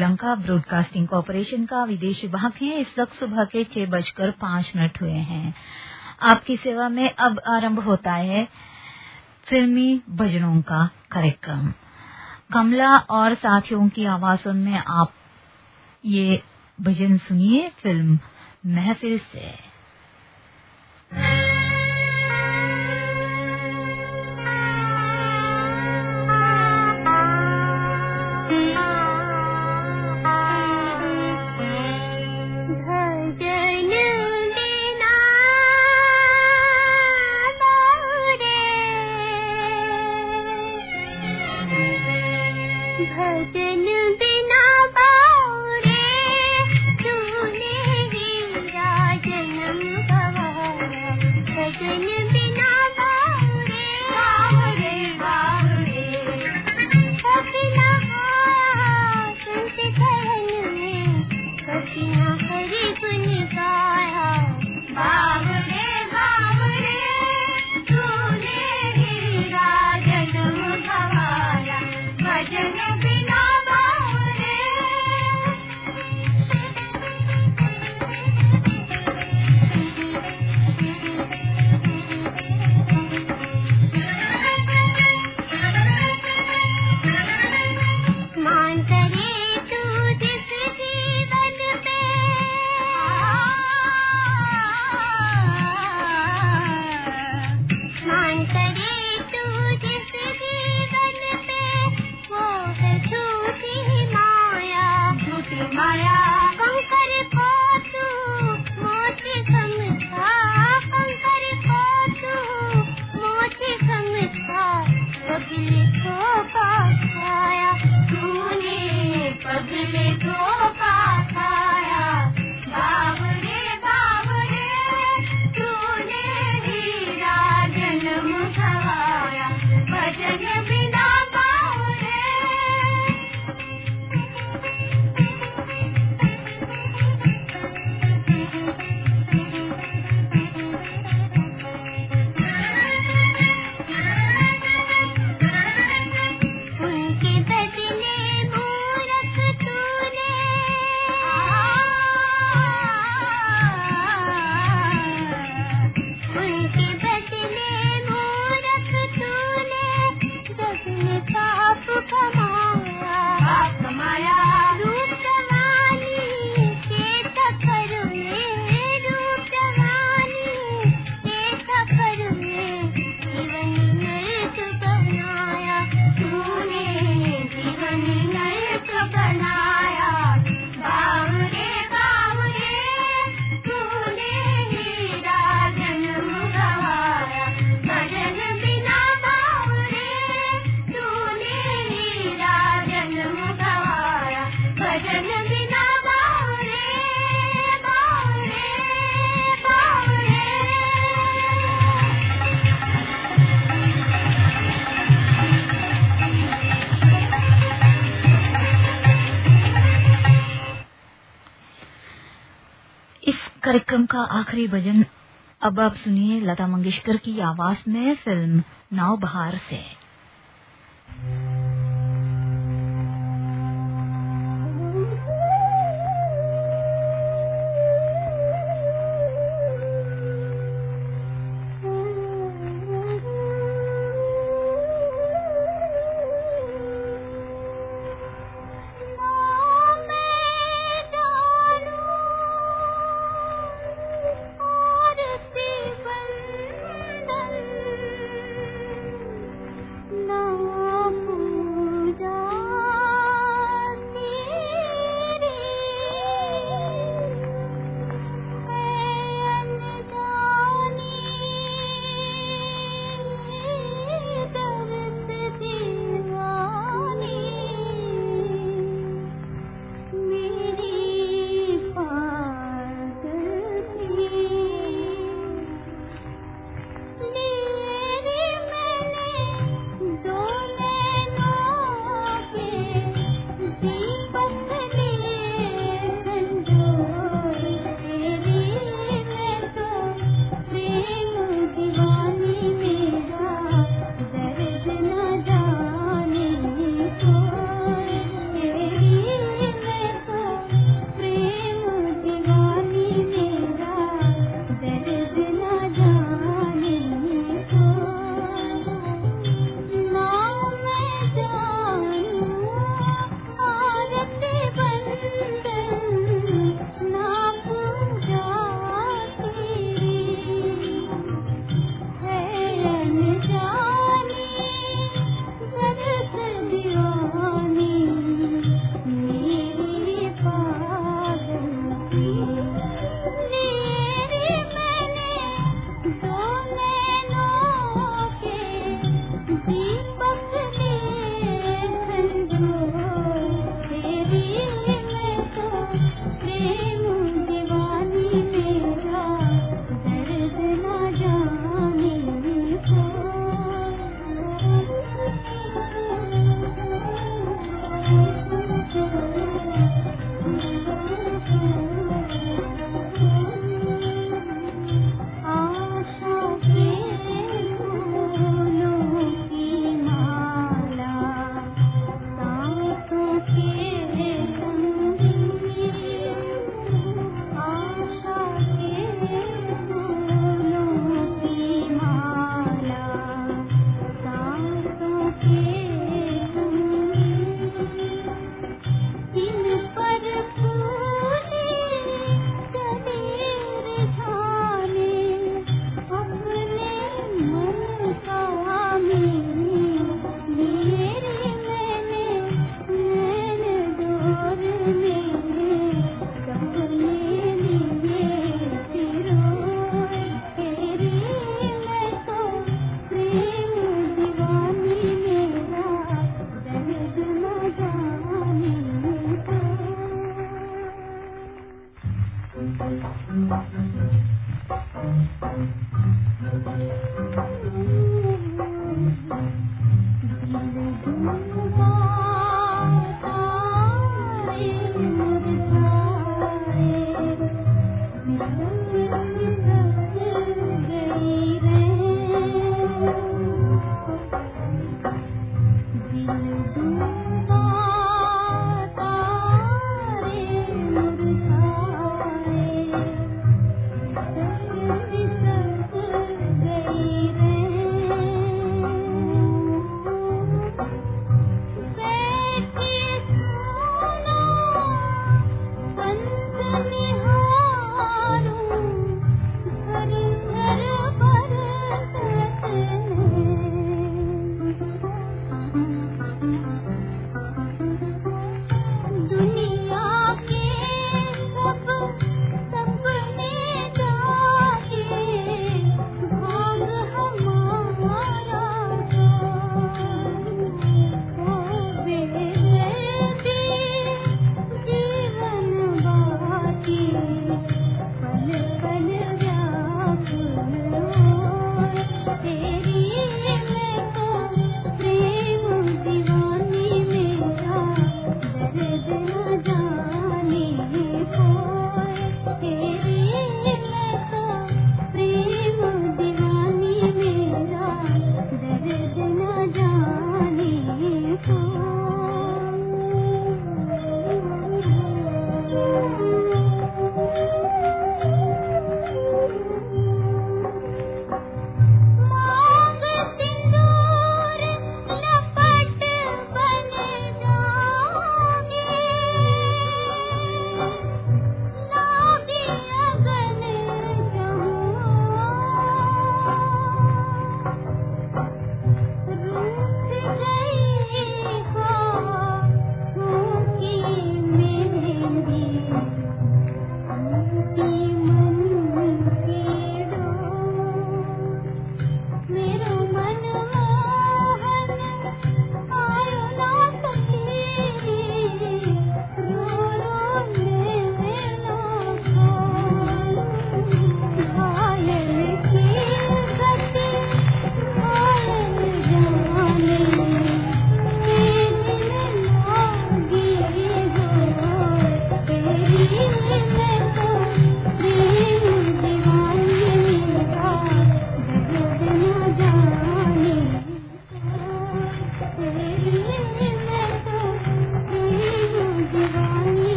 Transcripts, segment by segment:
Sri Lanka broadcasting corporation का विदेश विभाग है। इस वक्त सुबह के छह बजकर पाँच मिनट हुए हैं। आपकी सेवा में अब आरंभ होता है फिल्मी भजनों का कार्यक्रम। कमला और साथियों की आवाजों में आप ये भजन सुनिए फ़िल्म महफिल से। हर दिन कार्यक्रम का आखिरी भजन। अब आप सुनिए लता मंगेशकर की आवाज़ में फ़िल्म नाव बहार से।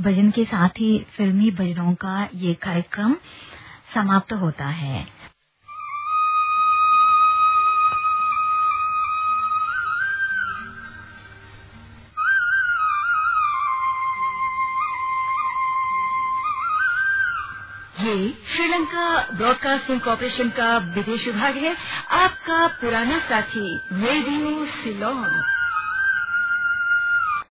भजन के साथ ही फिल्मी भजनों का ये कार्यक्रम समाप्त होता है। ये श्रीलंका ब्रॉडकास्टिंग कॉरपोरेशन का विदेश विभाग है। आपका पुराना साथी रेडियो सिलोन